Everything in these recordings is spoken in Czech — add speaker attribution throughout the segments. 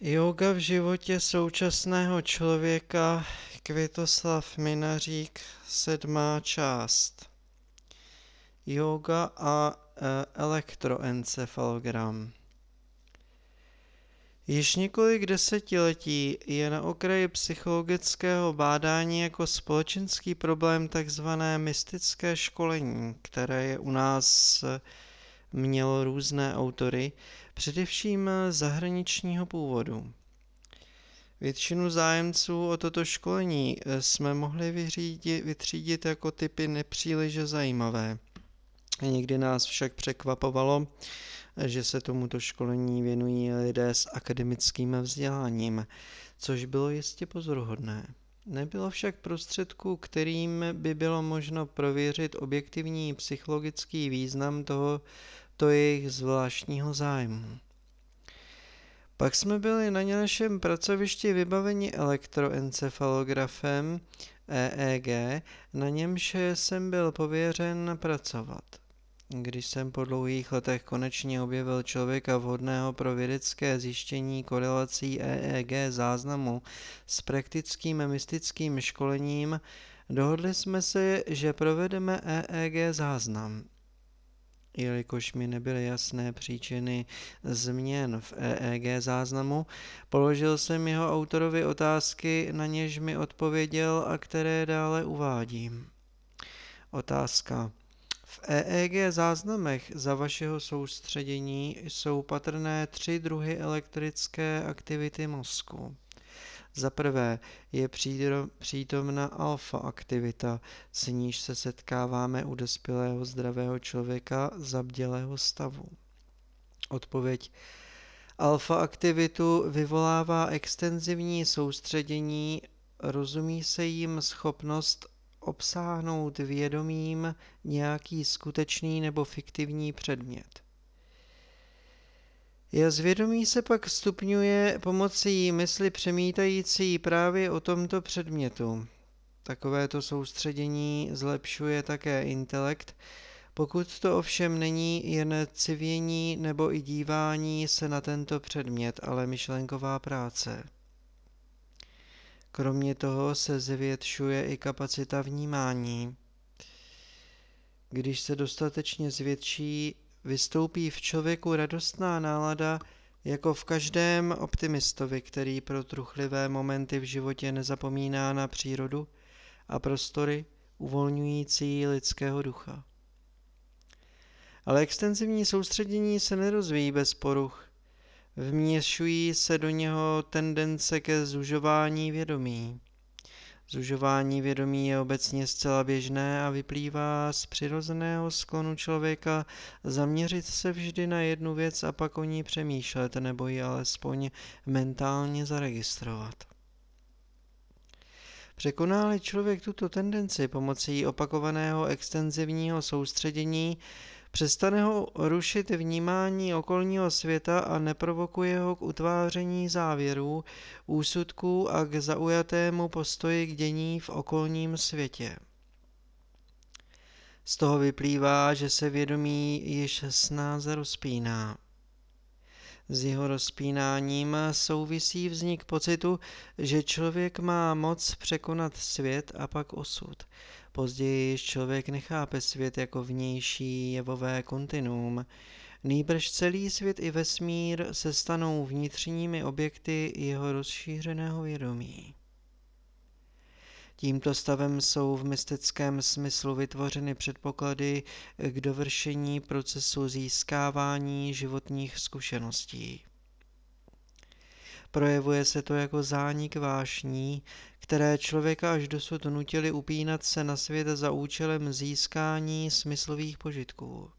Speaker 1: Yoga v životě současného člověka Květoslav Minařík, sedmá část. Yoga a e, elektroencefalogram. Již několik desetiletí je na okraji psychologického bádání jako společenský problém takzvané mystické školení, které je u nás mělo různé autory, především zahraničního původu. Většinu zájemců o toto školení jsme mohli vyřídit, vytřídit jako typy nepříliš zajímavé. Někdy nás však překvapovalo, že se tomuto školení věnují lidé s akademickým vzděláním, což bylo jistě pozoruhodné. Nebylo však prostředků, kterým by bylo možno prověřit objektivní psychologický význam toho, to jejich zvláštního zájmu. Pak jsme byli na našem pracovišti vybaveni elektroencefalografem EEG, na němž jsem byl pověřen pracovat. Když jsem po dlouhých letech konečně objevil člověka vhodného pro vědecké zjištění korelací EEG záznamu s praktickým mystickým školením, dohodli jsme se, že provedeme EEG záznam. Jelikož mi nebyly jasné příčiny změn v EEG záznamu, položil jsem jeho autorovi otázky, na něž mi odpověděl a které dále uvádím. Otázka. V EEG záznamech za vašeho soustředění jsou patrné tři druhy elektrické aktivity mozku. Za prvé je přítomna alfa aktivita, s níž se setkáváme u dospělého zdravého člověka zabdělého stavu. Odpověď Alfa aktivitu vyvolává extenzivní soustředění, rozumí se jim schopnost obsáhnout vědomím nějaký skutečný nebo fiktivní předmět. Jeho zvědomí se pak stupňuje pomocí mysli přemítající právě o tomto předmětu. Takovéto soustředění zlepšuje také intelekt, pokud to ovšem není jen civění nebo i dívání se na tento předmět, ale myšlenková práce. Kromě toho se zvětšuje i kapacita vnímání. Když se dostatečně zvětší, vystoupí v člověku radostná nálada, jako v každém optimistovi, který pro truchlivé momenty v životě nezapomíná na přírodu a prostory uvolňující lidského ducha. Ale extenzivní soustředění se nerozvíjí bez poruch. Vměšují se do něho tendence ke zužování vědomí. Zužování vědomí je obecně zcela běžné a vyplývá z přirozeného sklonu člověka zaměřit se vždy na jednu věc a pak o ní přemýšlet nebo ji alespoň mentálně zaregistrovat. Překoná-li člověk tuto tendenci pomocí opakovaného extenzivního soustředění, Přestane ho rušit vnímání okolního světa a neprovokuje ho k utváření závěrů, úsudků a k zaujatému postoji k dění v okolním světě. Z toho vyplývá, že se vědomí již snáze rozpíná. S jeho rozpínáním souvisí vznik pocitu, že člověk má moc překonat svět a pak osud. Později již člověk nechápe svět jako vnější jevové kontinuum. Nýbrž celý svět i vesmír se stanou vnitřními objekty jeho rozšířeného vědomí. Tímto stavem jsou v mystickém smyslu vytvořeny předpoklady k dovršení procesu získávání životních zkušeností. Projevuje se to jako zánik vášní, které člověka až dosud nutili upínat se na svět za účelem získání smyslových požitků.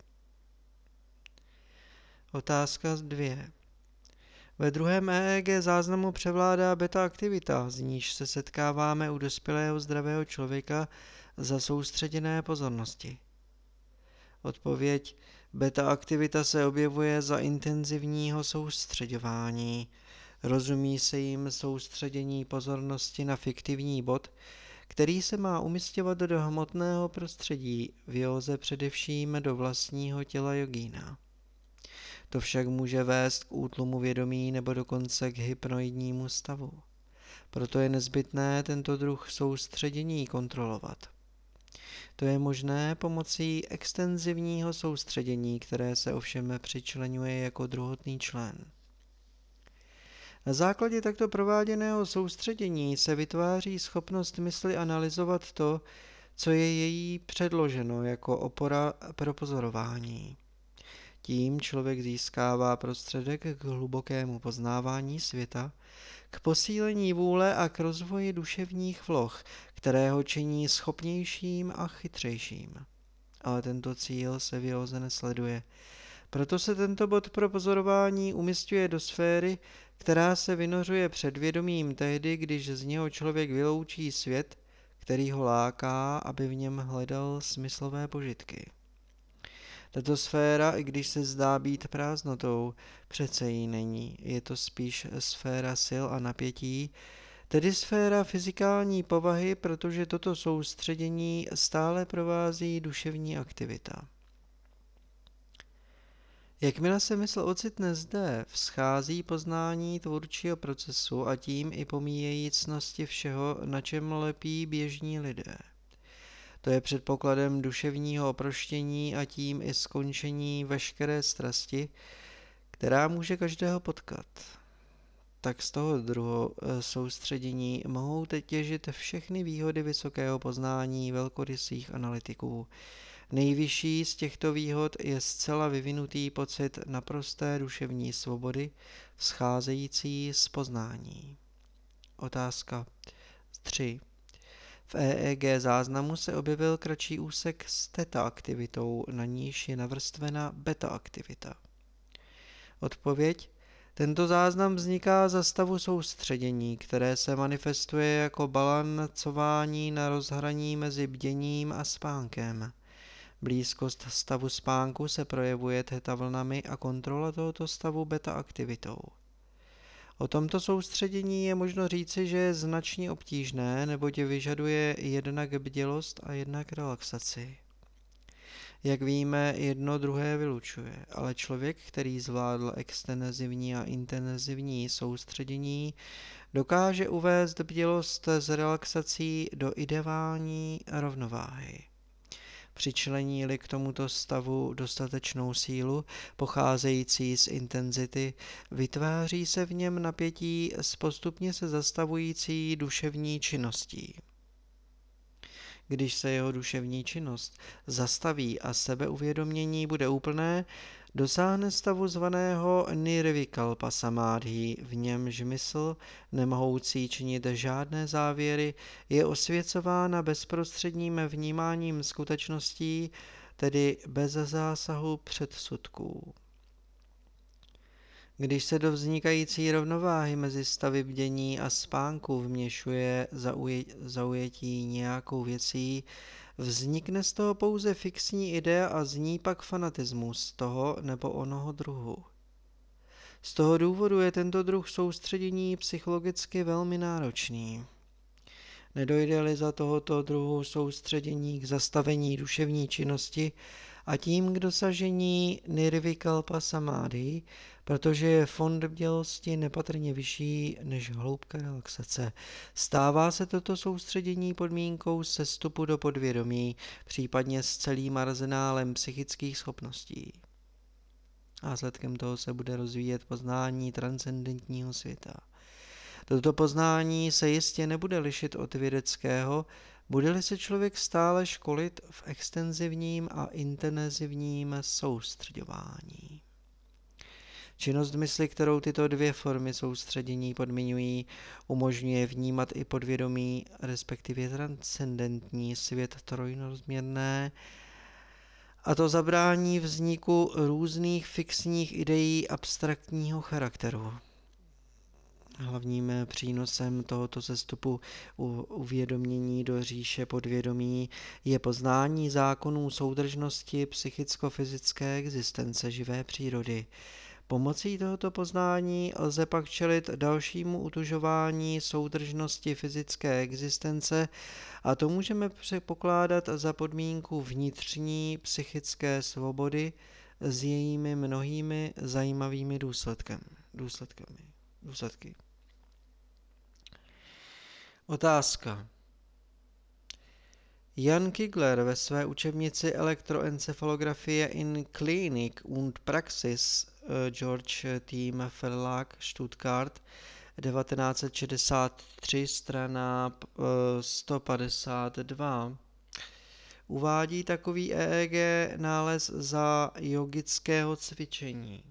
Speaker 1: Otázka dvě. Ve druhém EEG záznamu převládá beta aktivita, z níž se setkáváme u dospělého zdravého člověka za soustředěné pozornosti. Odpověď beta aktivita se objevuje za intenzivního soustředování. Rozumí se jim soustředění pozornosti na fiktivní bod, který se má umistovat do hmotného prostředí, v józe především do vlastního těla jogína. To však může vést k útlumu vědomí nebo dokonce k hypnoidnímu stavu. Proto je nezbytné tento druh soustředění kontrolovat. To je možné pomocí extenzivního soustředění, které se ovšem přičlenuje jako druhotný člen. Na základě takto prováděného soustředění se vytváří schopnost mysli analyzovat to, co je její předloženo jako opora pro pozorování. Tím člověk získává prostředek k hlubokému poznávání světa, k posílení vůle a k rozvoji duševních vloh, které ho činí schopnějším a chytřejším. Ale tento cíl se vyhoze nesleduje. Proto se tento bod pro pozorování umistuje do sféry, která se vynořuje před vědomím tehdy, když z něho člověk vyloučí svět, který ho láká, aby v něm hledal smyslové požitky. Tato sféra, i když se zdá být prázdnotou, přece jí není. Je to spíš sféra sil a napětí, tedy sféra fyzikální povahy, protože toto soustředění stále provází duševní aktivita. Jakmile se mysl ocitne zde, vzchází poznání tvůrčího procesu a tím i pomíjejí cnosti všeho, na čem lepí běžní lidé. To je předpokladem duševního oproštění a tím i skončení veškeré strasti, která může každého potkat. Tak z toho druhu eh, soustředění mohou teď těžit všechny výhody vysokého poznání velkorysých analytiků. Nejvyšší z těchto výhod je zcela vyvinutý pocit naprosté duševní svobody, scházející z poznání. Otázka 3. V EEG záznamu se objevil kratší úsek s teta aktivitou, na níž je navrstvena beta aktivita. Odpověď tento záznam vzniká za stavu soustředění, které se manifestuje jako balancování na rozhraní mezi bděním a spánkem. Blízkost stavu spánku se projevuje theta vlnami a kontrola tohoto stavu beta aktivitou. O tomto soustředění je možno říci, že je značně obtížné, neboť vyžaduje jednak bdělost a jednak relaxaci. Jak víme, jedno druhé vylučuje, ale člověk, který zvládl extenzivní a intenzivní soustředění, dokáže uvést bdělost s relaxací do ideální rovnováhy. Přičlení-li k tomuto stavu dostatečnou sílu, pocházející z intenzity, vytváří se v něm napětí s postupně se zastavující duševní činností. Když se jeho duševní činnost zastaví a sebeuvědomění bude úplné, dosáhne stavu zvaného nirvikalpa samadhi, v němž mysl, nemohoucí činit žádné závěry, je osvěcována bezprostředním vnímáním skutečností, tedy bez zásahu předsudků. Když se do vznikající rovnováhy mezi stavy bdění a spánku vměšuje zaujetí nějakou věcí, Vznikne z toho pouze fixní idea a zní pak fanatismus toho nebo onoho druhu. Z toho důvodu je tento druh soustředění psychologicky velmi náročný. Nedojde-li za tohoto druhu soustředění k zastavení duševní činnosti a tím k dosažení nirvikalpa samády, protože je fond bdělosti nepatrně vyšší než hloubka relaxace. Stává se toto soustředění podmínkou sestupu do podvědomí, případně s celým arzenálem psychických schopností. Následkem toho se bude rozvíjet poznání transcendentního světa. Toto poznání se jistě nebude lišit od vědeckého, bude-li se člověk stále školit v extenzivním a intenzivním soustředování. Činnost mysli, kterou tyto dvě formy soustředění podmiňují, umožňuje vnímat i podvědomí, respektive transcendentní svět trojnozměrné, a to zabrání vzniku různých fixních ideí abstraktního charakteru. Hlavním přínosem tohoto sestupu u uvědomění do říše podvědomí je poznání zákonů soudržnosti psychicko-fyzické existence živé přírody. Pomocí tohoto poznání lze pak čelit dalšímu utužování soudržnosti fyzické existence a to můžeme předpokládat za podmínku vnitřní psychické svobody s jejími mnohými zajímavými důsledkem, důsledkami, důsledky. Otázka. Jan Kigler ve své učebnici Elektroencefalografie in Klinik und Praxis eh, George Team Verlag Stuttgart 1963 strana 152 eh, uvádí takový EEG nález za jogického cvičení.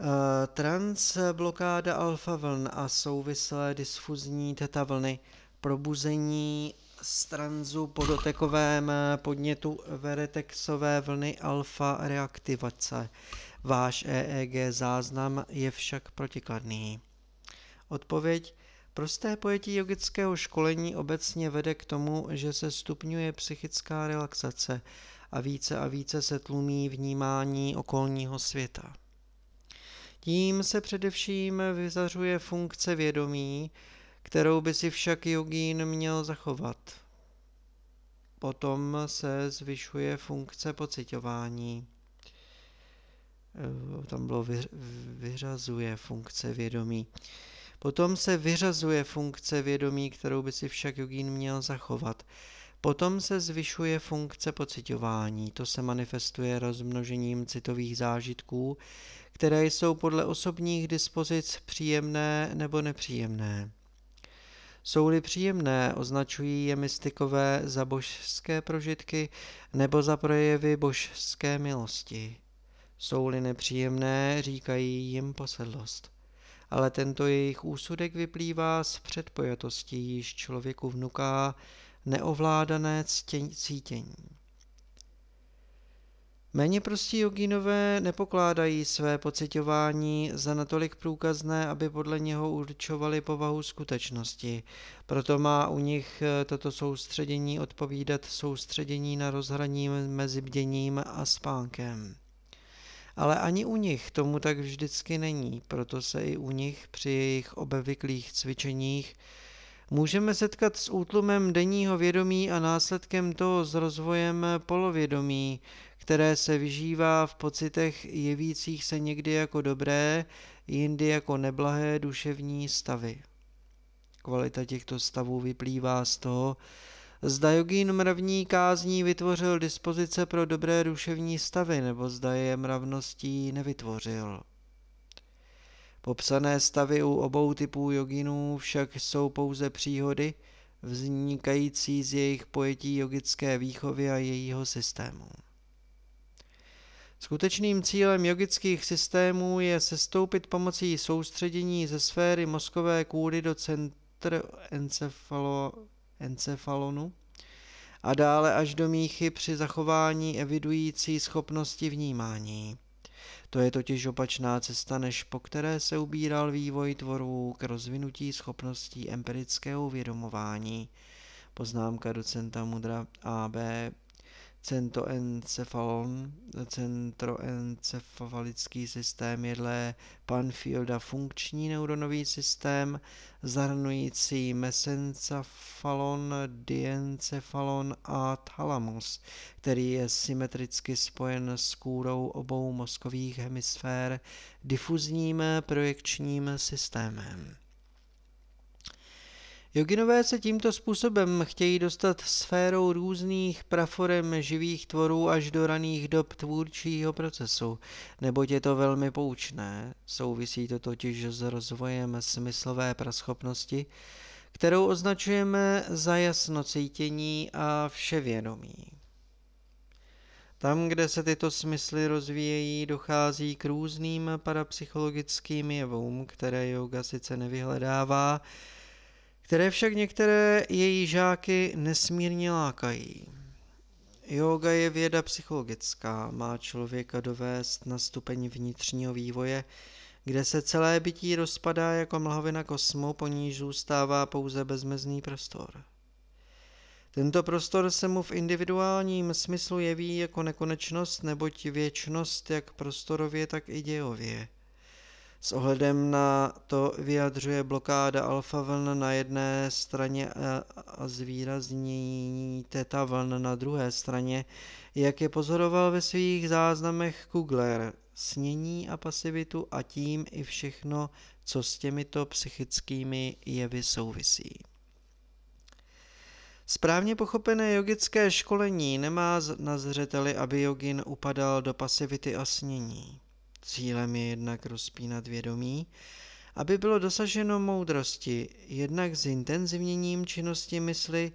Speaker 1: Eh, transblokáda alfa vln a souvislé dysfuzní teta vlny probuzení z tranzu po dotekovém podnětu veretexové vlny alfa reaktivace. Váš EEG záznam je však protikladný. Odpověď Prosté pojetí jogického školení obecně vede k tomu, že se stupňuje psychická relaxace a více a více se tlumí vnímání okolního světa. Tím se především vyzařuje funkce vědomí, kterou by si však jogín měl zachovat. Potom se zvyšuje funkce pocitování. Eh, tam bylo vyřazuje funkce vědomí. Potom se vyřazuje funkce vědomí, kterou by si však jogín měl zachovat. Potom se zvyšuje funkce pocitování. To se manifestuje rozmnožením citových zážitků, které jsou podle osobních dispozic příjemné nebo nepříjemné. Jsou-li příjemné, označují je mystikové za božské prožitky nebo za projevy božské milosti. Jsou-li nepříjemné, říkají jim posedlost. Ale tento jejich úsudek vyplývá z předpojatosti, již člověku vnuká neovládané cítění. Méně prostí jogínové nepokládají své pocitování za natolik průkazné, aby podle něho určovali povahu skutečnosti. Proto má u nich eh, toto soustředění odpovídat soustředění na rozhraní mezi bděním a spánkem. Ale ani u nich tomu tak vždycky není, proto se i u nich při jejich obvyklých cvičeních můžeme setkat s útlumem denního vědomí a následkem toho s rozvojem polovědomí, které se vyžívá v pocitech jevících se někdy jako dobré, jindy jako neblahé duševní stavy. Kvalita těchto stavů vyplývá z toho, zda jogín mravní kázní vytvořil dispozice pro dobré duševní stavy, nebo zda je mravností nevytvořil. Popsané stavy u obou typů joginů však jsou pouze příhody, vznikající z jejich pojetí jogické výchovy a jejího systému. Skutečným cílem jogických systémů je sestoupit pomocí soustředění ze sféry mozkové kůry do centr encefalo, encefalonu a dále až do míchy při zachování evidující schopnosti vnímání. To je totiž opačná cesta, než po které se ubíral vývoj tvorů k rozvinutí schopností empirického uvědomování. Poznámka docenta Mudra AB centoencefalon, centroencefalický systém je dle Panfielda funkční neuronový systém zahrnující mesencefalon, diencefalon a thalamus, který je symetricky spojen s kůrou obou mozkových hemisfér difuzním projekčním systémem. Joginové se tímto způsobem chtějí dostat sférou různých praforem živých tvorů až do raných dob tvůrčího procesu, neboť je to velmi poučné, souvisí to totiž s rozvojem smyslové praschopnosti, kterou označujeme za jasnocítění a vševědomí. Tam, kde se tyto smysly rozvíjejí, dochází k různým parapsychologickým jevům, které yoga sice nevyhledává, které však některé její žáky nesmírně lákají. Yoga je věda psychologická, má člověka dovést na stupeň vnitřního vývoje, kde se celé bytí rozpadá jako mlhovina kosmu, po níž zůstává pouze bezmezný prostor. Tento prostor se mu v individuálním smyslu jeví jako nekonečnost, neboť věčnost jak prostorově, tak i dějově. S ohledem na to vyjadřuje blokáda alfa vln na jedné straně a zvýraznění teta vln na druhé straně, jak je pozoroval ve svých záznamech Kugler, snění a pasivitu a tím i všechno, co s těmito psychickými jevy souvisí. Správně pochopené jogické školení nemá na zřeteli, aby jogin upadal do pasivity a snění. Cílem je jednak rozpínat vědomí, aby bylo dosaženo moudrosti, jednak s intenzivněním činnosti mysli,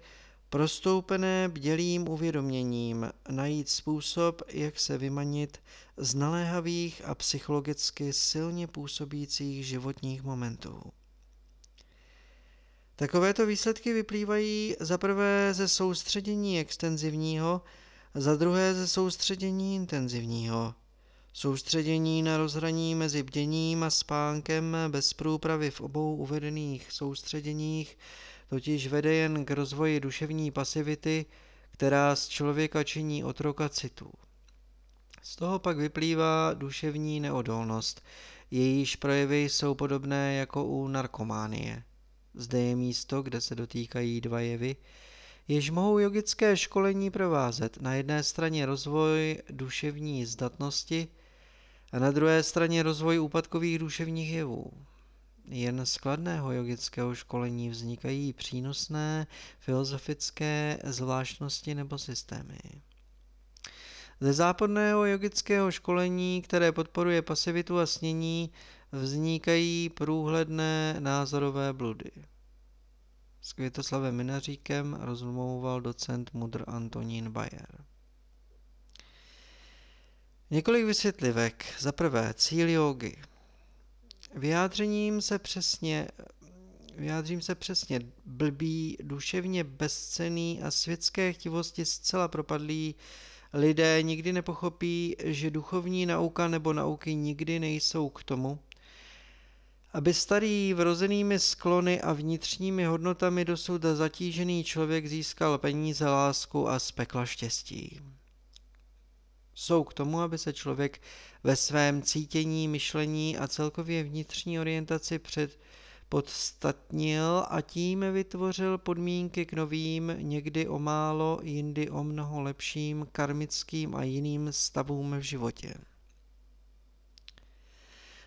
Speaker 1: prostoupené bdělým uvědoměním, najít způsob, jak se vymanit z naléhavých a psychologicky silně působících životních momentů. Takovéto výsledky vyplývají za prvé ze soustředění extenzivního, za druhé ze soustředění intenzivního. Soustředění na rozhraní mezi bděním a spánkem bez průpravy v obou uvedených soustředěních totiž vede jen k rozvoji duševní pasivity, která z člověka činí otroka citu. Z toho pak vyplývá duševní neodolnost, jejíž projevy jsou podobné jako u narkománie. Zde je místo, kde se dotýkají dva jevy, jež mohou jogické školení provázet. Na jedné straně rozvoj duševní zdatnosti a na druhé straně rozvoj úpadkových duševních jevů. Jen z kladného jogického školení vznikají přínosné filozofické zvláštnosti nebo systémy. Ze západného jogického školení, které podporuje pasivitu a snění, vznikají průhledné názorové bludy. S Květoslavem Minaříkem rozmlouval docent mudr Antonín Bayer. Několik vysvětlivek. Za prvé, cíl jogy. Vyjádřením se přesně vyjádřím se přesně, blbý, duševně bezcený a světské chtivosti zcela propadlý lidé nikdy nepochopí, že duchovní nauka nebo nauky nikdy nejsou k tomu, aby starý vrozenými sklony a vnitřními hodnotami dosud zatížený člověk získal peníze, lásku a spekla štěstí. Jsou k tomu, aby se člověk ve svém cítění, myšlení a celkově vnitřní orientaci před podstatnil a tím vytvořil podmínky k novým, někdy o málo, jindy o mnoho lepším karmickým a jiným stavům v životě.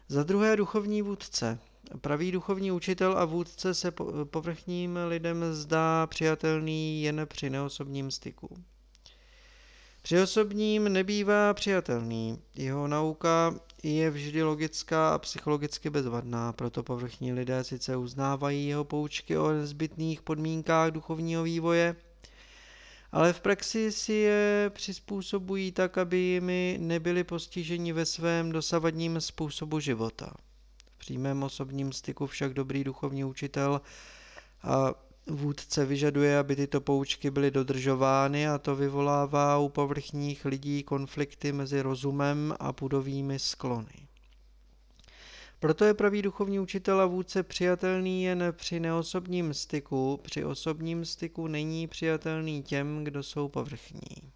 Speaker 1: Za druhé duchovní vůdce. Pravý duchovní učitel a vůdce se povrchním lidem zdá přijatelný jen při neosobním styku. Při osobním nebývá přijatelný. Jeho nauka je vždy logická a psychologicky bezvadná, proto povrchní lidé sice uznávají jeho poučky o nezbytných podmínkách duchovního vývoje, ale v praxi si je přizpůsobují tak, aby jimi nebyli postiženi ve svém dosavadním způsobu života. V přímém osobním styku však dobrý duchovní učitel a vůdce vyžaduje, aby tyto poučky byly dodržovány a to vyvolává u povrchních lidí konflikty mezi rozumem a pudovými sklony. Proto je pravý duchovní učitel a vůdce přijatelný jen při neosobním styku, při osobním styku není přijatelný těm, kdo jsou povrchní.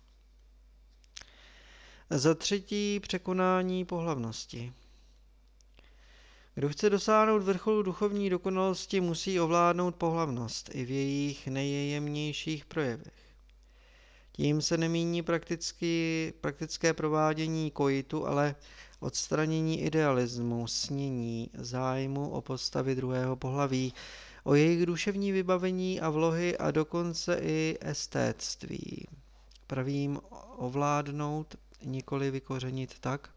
Speaker 1: Za třetí překonání pohlavnosti. Kdo chce dosáhnout vrcholu duchovní dokonalosti, musí ovládnout pohlavnost i v jejich nejjemnějších projevech. Tím se nemíní prakticky, praktické provádění kojitu, ale odstranění idealismu, snění, zájmu o postavy druhého pohlaví, o jejich duševní vybavení a vlohy a dokonce i estétství. Pravým ovládnout, nikoli vykořenit tak,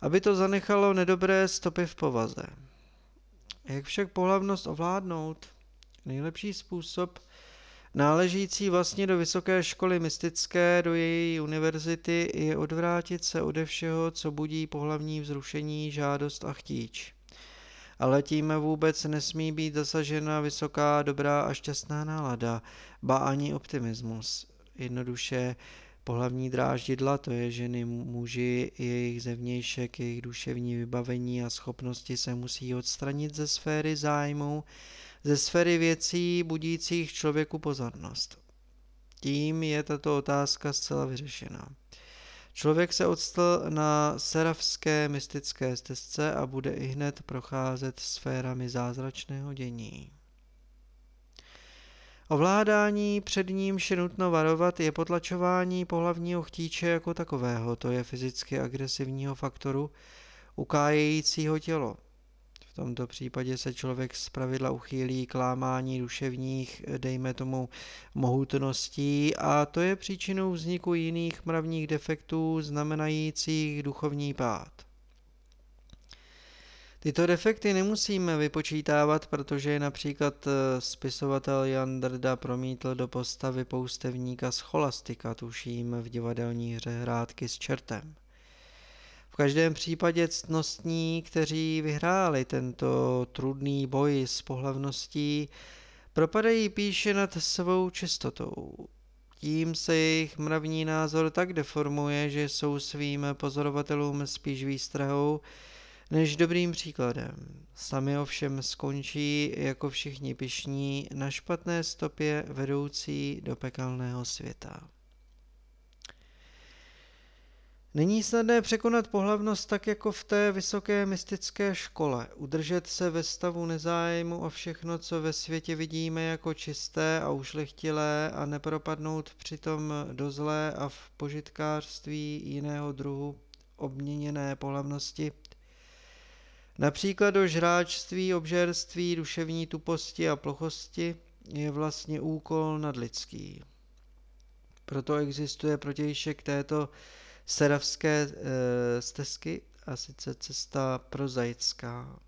Speaker 1: aby to zanechalo nedobré stopy v povaze. Jak však pohlavnost ovládnout? Nejlepší způsob, náležící vlastně do vysoké školy mystické, do její univerzity, je odvrátit se ode všeho, co budí pohlavní vzrušení, žádost a chtíč. Ale tím vůbec nesmí být zasažena vysoká, dobrá a šťastná nálada, ba ani optimismus. Jednoduše Pohlavní dráždidla, to je ženy, muži, jejich zevnějšek, jejich duševní vybavení a schopnosti se musí odstranit ze sféry zájmu, ze sféry věcí budících člověku pozornost. Tím je tato otázka zcela vyřešena. Člověk se odstl na serafské mystické stezce a bude i hned procházet sférami zázračného dění. Ovládání před ním je nutno varovat je potlačování pohlavního chtíče jako takového, to je fyzicky agresivního faktoru, ukájejícího tělo. V tomto případě se člověk zpravidla uchýlí k lámání duševních, dejme tomu, mohutností a to je příčinou vzniku jiných mravních defektů znamenajících duchovní pád. Tyto defekty nemusíme vypočítávat, protože například eh, spisovatel Jan Drda promítl do postavy poustevníka scholastika, tuším v divadelní hře Hrádky s čertem. V každém případě ctnostní, kteří vyhráli tento trudný boj s pohlavností, propadají píše nad svou čistotou. Tím se jejich mravní názor tak deformuje, že jsou svým pozorovatelům spíš výstrahou, než dobrým příkladem. Sami ovšem skončí jako všichni pišní na špatné stopě vedoucí do pekelného světa. Není snadné překonat pohlavnost tak jako v té vysoké mystické škole, udržet se ve stavu nezájmu o všechno, co ve světě vidíme jako čisté a ušlechtilé a nepropadnout přitom do zlé a v požitkářství jiného druhu obměněné pohlavnosti – Například do žráčství, obžerství, duševní tuposti a plochosti je vlastně úkol nadlidský. Proto existuje protějšek této seravské e, stezky a sice cesta prozaická.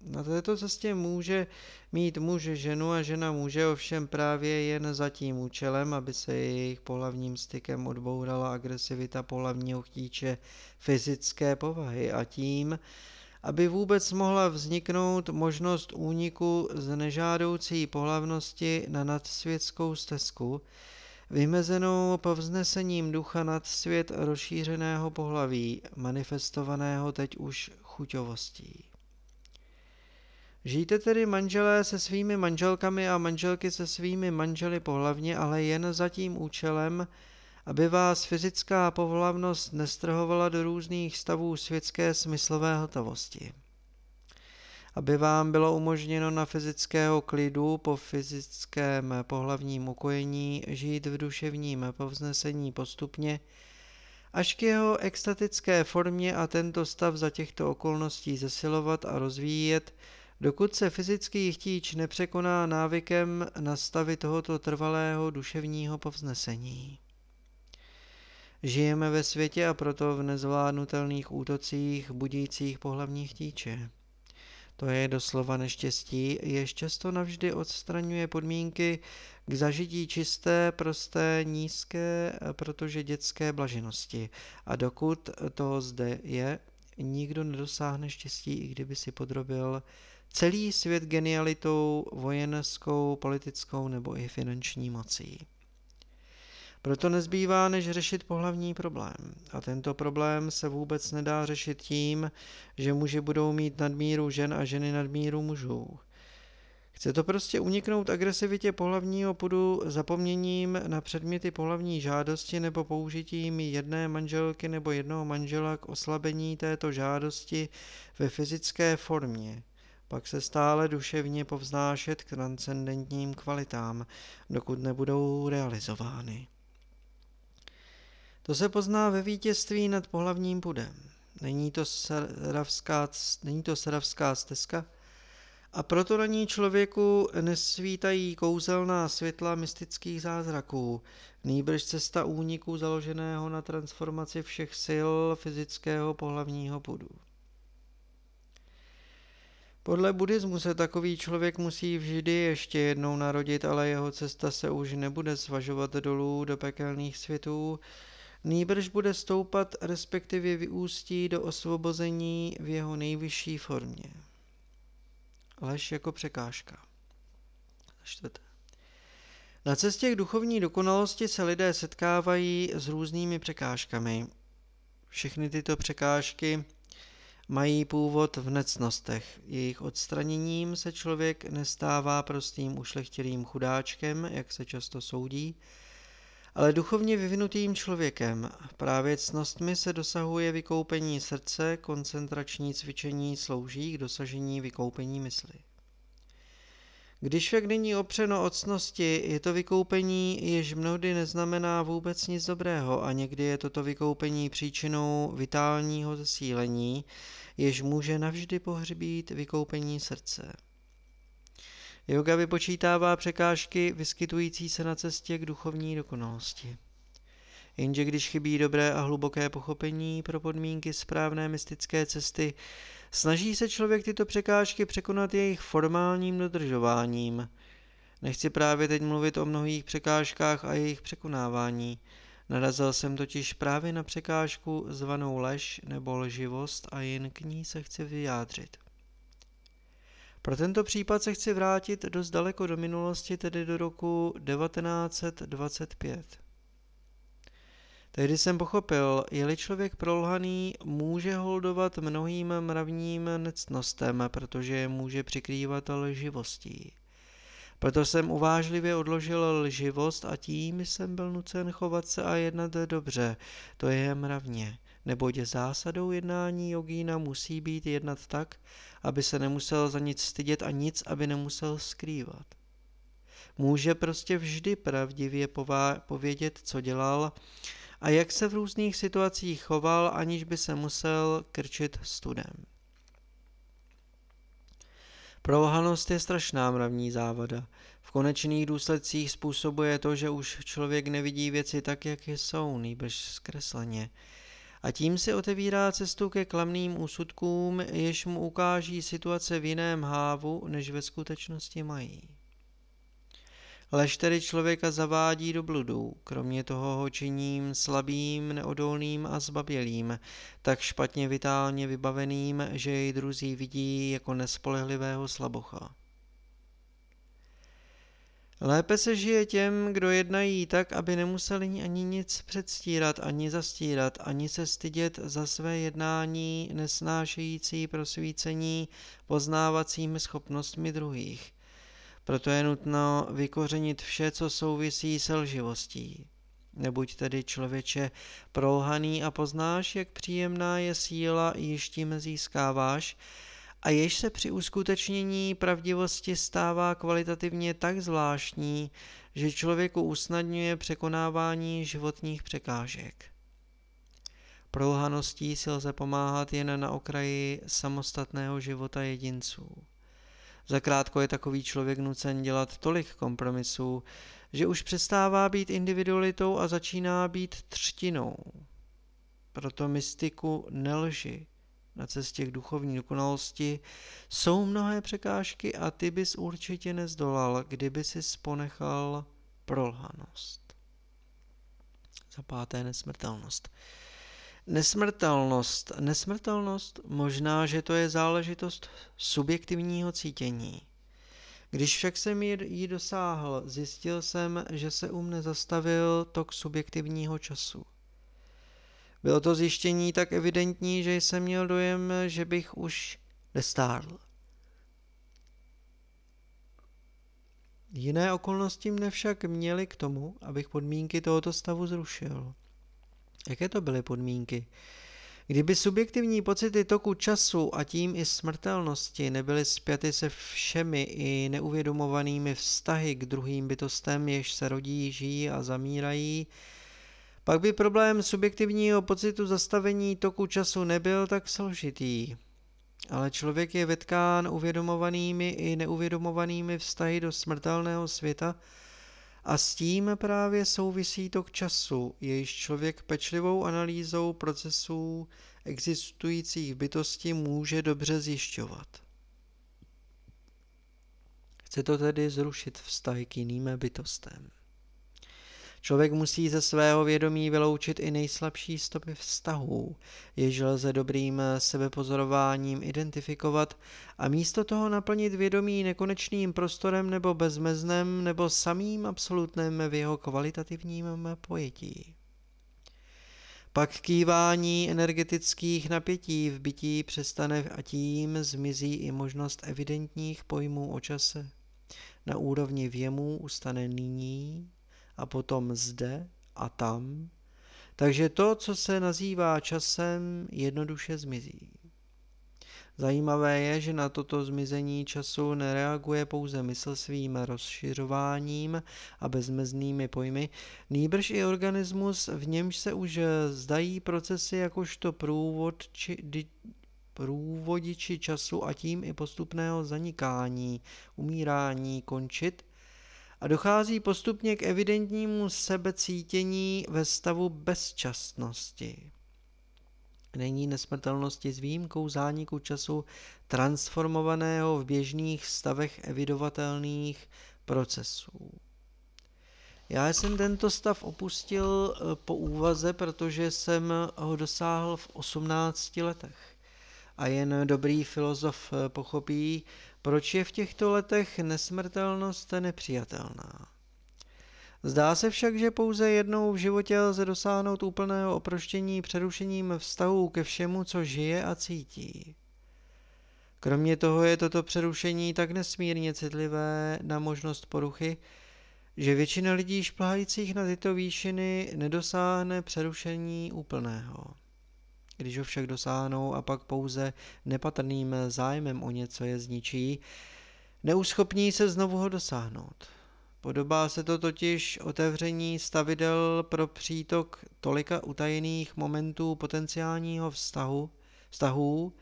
Speaker 1: Na této cestě může mít muž ženu a žena může ovšem právě jen za tím účelem, aby se jejich pohlavním stykem odbourala agresivita pohlavního chtíče fyzické povahy a tím, aby vůbec mohla vzniknout možnost úniku z nežádoucí pohlavnosti na nadsvětskou stezku, vymezenou povznesením ducha nad svět rozšířeného pohlaví, manifestovaného teď už chuťovostí. Žijte tedy manželé se svými manželkami a manželky se svými manželi pohlavně, ale jen za tím účelem, aby vás fyzická povlavnost nestrhovala do různých stavů světské smyslové hotovosti. Aby vám bylo umožněno na fyzického klidu po fyzickém pohlavním ukojení žít v duševním povznesení postupně, až k jeho extatické formě a tento stav za těchto okolností zesilovat a rozvíjet, dokud se fyzický chtíč nepřekoná návykem na stavy tohoto trvalého duševního povznesení. Žijeme ve světě a proto v nezvládnutelných útocích budících pohlavních chtíče. To je doslova neštěstí, jež často navždy odstraňuje podmínky k zažití čisté, prosté, nízké, protože dětské blaženosti. A dokud to zde je, nikdo nedosáhne štěstí, i kdyby si podrobil celý svět genialitou vojenskou, politickou nebo i finanční mocí. Proto nezbývá, než řešit pohlavní problém. A tento problém se vůbec nedá řešit tím, že muži budou mít nadmíru žen a ženy nadmíru mužů. Chce to prostě uniknout agresivitě pohlavního pudu zapomněním na předměty pohlavní žádosti nebo použitím jedné manželky nebo jednoho manžela k oslabení této žádosti ve fyzické formě. Pak se stále duševně povznášet k transcendentním kvalitám, dokud nebudou realizovány. To se pozná ve vítězství nad pohlavním pudem. Není to seravská, není to seravská stezka? A proto na ní člověku nesvítají kouzelná světla mystických zázraků, nýbrž cesta úniku založeného na transformaci všech sil fyzického pohlavního pudu. Podle buddhismu se takový člověk musí vždy ještě jednou narodit, ale jeho cesta se už nebude svažovat dolů do pekelných světů, nýbrž bude stoupat, respektive vyústí do osvobození v jeho nejvyšší formě. Lež jako překážka. Čtvrté. Na cestě k duchovní dokonalosti se lidé setkávají s různými překážkami. Všechny tyto překážky mají původ v necnostech. Jejich odstraněním se člověk nestává prostým ušlechtilým chudáčkem, jak se často soudí, Ale duchovně vyvinutým člověkem právě cnostmi se dosahuje vykoupení srdce, koncentrační cvičení slouží k dosažení vykoupení mysli. Když však není opřeno o cnosti, je to vykoupení, jež mnohdy neznamená vůbec nic dobrého a někdy je toto vykoupení příčinou vitálního zesílení, jež může navždy pohřbít vykoupení srdce. Yoga vypočítává překážky vyskytující se na cestě k duchovní dokonalosti. Jenže když chybí dobré a hluboké pochopení pro podmínky správné mystické cesty, snaží se člověk tyto překážky překonat jejich formálním dodržováním. Nechci právě teď mluvit o mnohých překážkách a jejich překonávání. Narazil jsem totiž právě na překážku zvanou lež nebo lživost a jen k ní se chci vyjádřit. Pro tento případ se chci vrátit dost daleko do minulosti, tedy do roku 1925. Tehdy jsem pochopil, je-li člověk prolhaný, může holdovat mnohým mravním nectnostem, protože je může přikrývat lživostí. Proto jsem uvážlivě odložil lživost a tím jsem byl nucen chovat se a jednat dobře, to je mravně neboť zásadou jednání jogína musí být jednat tak, aby se nemusel za nic stydět a nic, aby nemusel skrývat. Může prostě vždy pravdivě povědět, co dělal a jak se v různých situacích choval, aniž by se musel krčit studem. Prolhanost je strašná mravní závada. V konečných důsledcích způsobuje to, že už člověk nevidí věci tak, jak jsou, nýbrž zkresleně a tím si otevírá cestu ke klamným úsudkům, jež mu ukáží situace v jiném hávu, než ve skutečnosti mají. Lež tedy člověka zavádí do bludu, kromě toho ho činím slabým, neodolným a zbabělým, tak špatně vitálně vybaveným, že jej druzí vidí jako nespolehlivého slabocha. Lépe se žije těm, kdo jednají tak, aby nemuseli ani nic předstírat, ani zastírat, ani se stydět za své jednání, nesnášející prosvícení poznávacími schopnostmi druhých. Proto je nutno vykořenit vše, co souvisí se lživostí. Nebuď tedy člověče prolhaný a poznáš, jak příjemná je síla, již tím získáváš, a jež se při uskutečnění pravdivosti stává kvalitativně tak zvláštní, že člověku usnadňuje překonávání životních překážek. Prolhaností si lze pomáhat jen na okraji samostatného života jedinců. Zakrátko je takový člověk nucen dělat tolik kompromisů, že už přestává být individualitou a začíná být třtinou. Proto mystiku nelži, na cestě k duchovní dokonalosti jsou mnohé překážky a ty bys určitě nezdolal, kdyby si sponechal prolhanost. Za páté nesmrtelnost. Nesmrtelnost. Nesmrtelnost možná, že to je záležitost subjektivního cítění. Když však jsem ji dosáhl, zjistil jsem, že se u mne zastavil tok subjektivního času – bylo to zjištění tak evidentní, že jsem měl dojem, že bych už nestárl. Jiné okolnosti mne však měly k tomu, abych podmínky tohoto stavu zrušil. Jaké to byly podmínky? Kdyby subjektivní pocity toku času a tím i smrtelnosti nebyly spjaty se všemi i neuvědomovanými vztahy k druhým bytostem, jež se rodí, žijí a zamírají, pak by problém subjektivního pocitu zastavení toku času nebyl tak složitý. Ale člověk je vetkán uvědomovanými i neuvědomovanými vztahy do smrtelného světa a s tím právě souvisí tok času, jejíž člověk pečlivou analýzou procesů existujících v bytosti může dobře zjišťovat. Chce to tedy zrušit vztahy k jiným bytostem. Člověk musí ze svého vědomí vyloučit i nejslabší stopy vztahů, jež lze dobrým sebepozorováním identifikovat a místo toho naplnit vědomí nekonečným prostorem nebo bezmeznem nebo samým absolutnem v jeho kvalitativním pojetí. Pak kývání energetických napětí v bytí přestane a tím zmizí i možnost evidentních pojmů o čase. Na úrovni věmů ustane nyní, a potom zde a tam, takže to, co se nazývá časem, jednoduše zmizí. Zajímavé je, že na toto zmizení času nereaguje pouze mysl svým rozšiřováním a bezmeznými pojmy, nýbrž i organismus, v němž se už zdají procesy jakožto průvod či, di, průvodiči času a tím i postupného zanikání, umírání končit a dochází postupně k evidentnímu sebecítění ve stavu bezčasnosti není nesmrtelnosti s výjimkou zániku času transformovaného v běžných stavech evidovatelných procesů. Já jsem tento stav opustil eh, po úvaze, protože jsem ho dosáhl v 18 letech. A jen dobrý filozof eh, pochopí, proč je v těchto letech nesmrtelnost nepřijatelná. Zdá se však, že pouze jednou v životě lze dosáhnout úplného oproštění přerušením vztahu ke všemu, co žije a cítí. Kromě toho je toto přerušení tak nesmírně citlivé na možnost poruchy, že většina lidí šplhajících na tyto výšiny nedosáhne přerušení úplného. Když ho však dosáhnou a pak pouze nepatrným zájmem o něco je zničí, neuschopní se znovu ho dosáhnout. Podobá se to totiž otevření stavidel pro přítok tolika utajených momentů potenciálního vztahu, vztahů,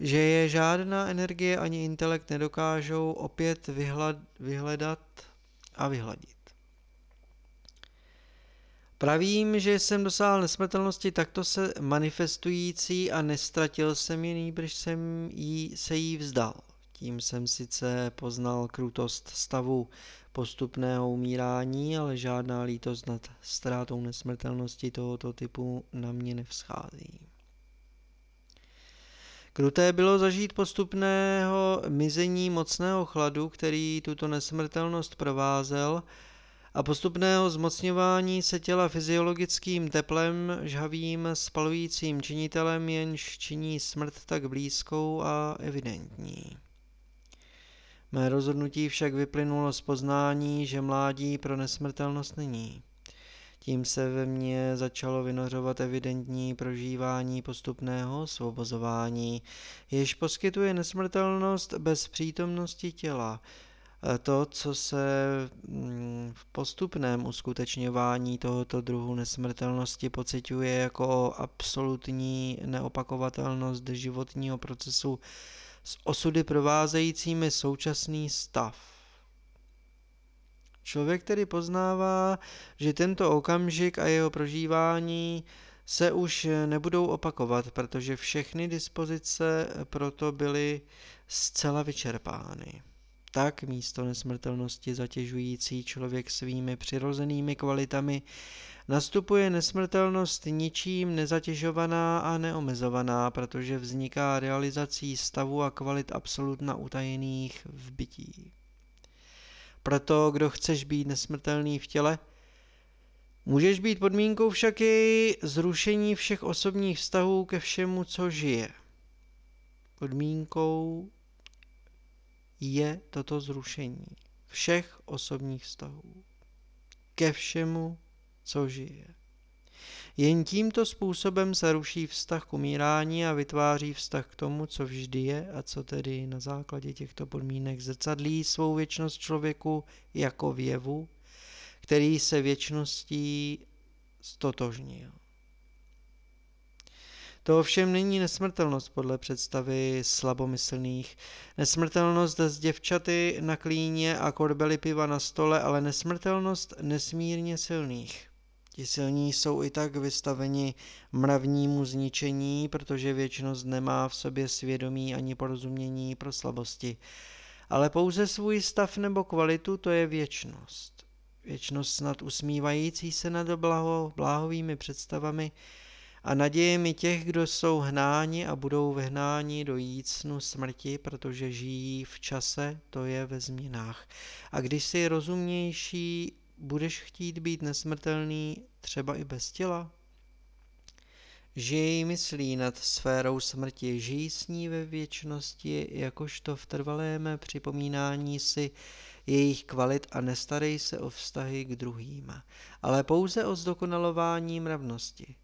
Speaker 1: že je žádná energie ani intelekt nedokážou opět vyhled, vyhledat a vyhladit. Pravím, že jsem dosáhl nesmrtelnosti takto se manifestující a nestratil jsem ji, nýbrž jsem jí, se jí vzdal. Tím jsem sice poznal krutost stavu postupného umírání, ale žádná lítost nad ztrátou nesmrtelnosti tohoto typu na mě nevzchází. Kruté bylo zažít postupného mizení mocného chladu, který tuto nesmrtelnost provázel, a postupného zmocňování se těla fyziologickým teplem, žhavým, spalujícím činitelem, jenž činí smrt tak blízkou a evidentní. Mé rozhodnutí však vyplynulo z poznání, že mládí pro nesmrtelnost není. Tím se ve mně začalo vynořovat evidentní prožívání postupného osvobozování, jež poskytuje nesmrtelnost bez přítomnosti těla. To, co se mm, v postupném uskutečňování tohoto druhu nesmrtelnosti pociťuje jako absolutní neopakovatelnost životního procesu, s osudy provázejícími současný stav. Člověk tedy poznává, že tento okamžik a jeho prožívání se už nebudou opakovat, protože všechny dispozice proto byly zcela vyčerpány. Tak místo nesmrtelnosti zatěžující člověk svými přirozenými kvalitami Nastupuje nesmrtelnost ničím nezatěžovaná a neomezovaná, protože vzniká realizací stavu a kvalit absolutna utajených v bytí. Proto, kdo chceš být nesmrtelný v těle, můžeš být podmínkou však i zrušení všech osobních vztahů ke všemu, co žije. Podmínkou je toto zrušení všech osobních vztahů ke všemu, co žije. Jen tímto způsobem se ruší vztah k umírání a vytváří vztah k tomu, co vždy je a co tedy na základě těchto podmínek zrcadlí svou věčnost člověku jako věvu, který se věčností stotožnil. To ovšem není nesmrtelnost podle představy slabomyslných. Nesmrtelnost z děvčaty na klíně a korbely piva na stole, ale nesmrtelnost nesmírně silných. Ti silní jsou i tak vystaveni mravnímu zničení, protože věčnost nemá v sobě svědomí ani porozumění pro slabosti, ale pouze svůj stav nebo kvalitu, to je věčnost. Věčnost snad usmívající se nad blaho, bláhovými představami a nadějemi těch, kdo jsou hnáni a budou vyhnáni do jícnu smrti, protože žijí v čase, to je ve změnách. A když si rozumnější budeš chtít být nesmrtelný třeba i bez těla? Žij myslí nad sférou smrti, žij s ní ve věčnosti, jakožto v trvalém připomínání si, jejich kvalit a nestarej se o vztahy k druhým, ale pouze o zdokonalování mravnosti.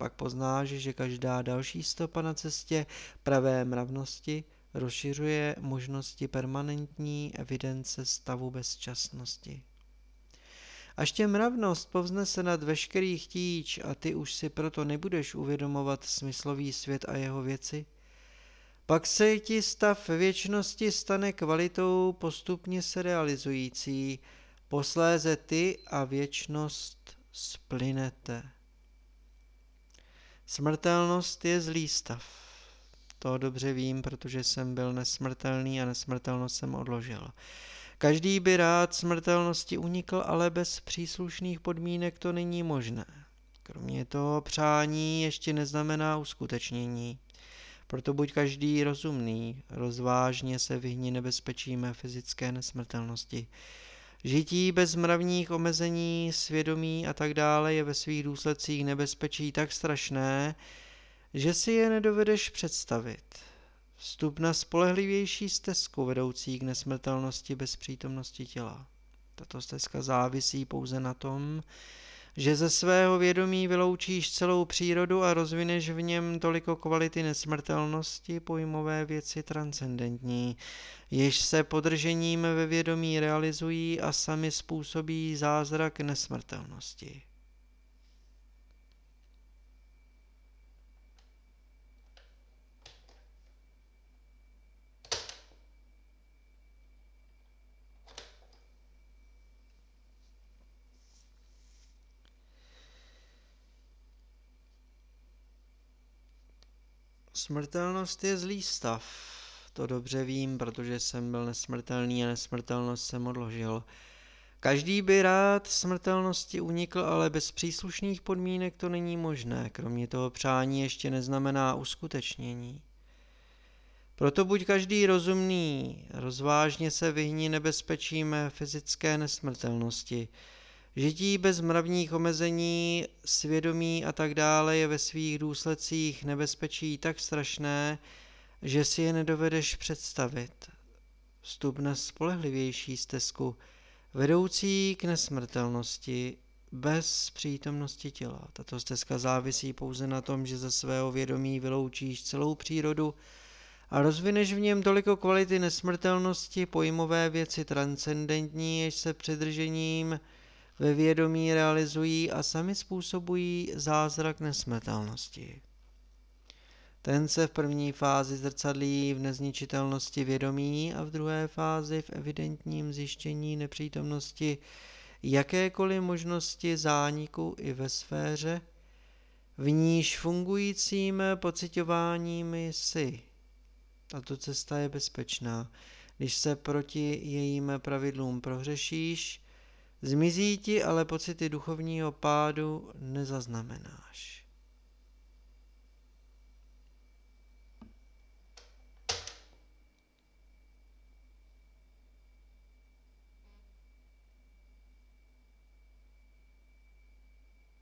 Speaker 1: Pak poznáš, že každá další stopa na cestě pravé mravnosti rozšiřuje možnosti permanentní evidence stavu bezčasnosti. Až tě mravnost povznese nad veškerý chtíč a ty už si proto nebudeš uvědomovat smyslový svět a jeho věci, pak se ti stav věčnosti stane kvalitou postupně se realizující, posléze ty a věčnost splynete. Smrtelnost je zlý stav. To dobře vím, protože jsem byl nesmrtelný a nesmrtelnost jsem odložil. Každý by rád smrtelnosti unikl, ale bez příslušných podmínek to není možné. Kromě toho přání ještě neznamená uskutečnění. Proto buď každý rozumný, rozvážně se vyhni nebezpečím fyzické nesmrtelnosti. Žití bez mravních omezení, svědomí a tak dále je ve svých důsledcích nebezpečí tak strašné, že si je nedovedeš představit. Vstup na spolehlivější stezku vedoucí k nesmrtelnosti bez přítomnosti těla. Tato stezka závisí pouze na tom, že ze svého vědomí vyloučíš celou přírodu a rozvineš v něm toliko kvality nesmrtelnosti, pojmové věci transcendentní, jež se podržením ve vědomí realizují a sami způsobí zázrak nesmrtelnosti. Smrtelnost je zlý stav. To dobře vím, protože jsem byl nesmrtelný a nesmrtelnost jsem odložil. Každý by rád smrtelnosti unikl, ale bez příslušných podmínek to není možné. Kromě toho přání ještě neznamená uskutečnění. Proto buď každý rozumný, rozvážně se vyhni nebezpečím fyzické nesmrtelnosti. Žití bez mravních omezení, svědomí a tak dále je ve svých důsledcích nebezpečí tak strašné, že si je nedovedeš představit. Vstup na spolehlivější stezku, vedoucí k nesmrtelnosti, bez přítomnosti těla. Tato stezka závisí pouze na tom, že ze svého vědomí vyloučíš celou přírodu a rozvineš v něm toliko kvality nesmrtelnosti, pojmové věci transcendentní, jež se přidržením ve vědomí realizují a sami způsobují zázrak nesmrtelnosti. Ten se v první fázi zrcadlí v nezničitelnosti vědomí a v druhé fázi v evidentním zjištění nepřítomnosti jakékoliv možnosti zániku i ve sféře, v níž fungujícím pocitováním si. Tato cesta je bezpečná. Když se proti jejím pravidlům prohřešíš, Zmizí ti, ale pocity duchovního pádu nezaznamenáš.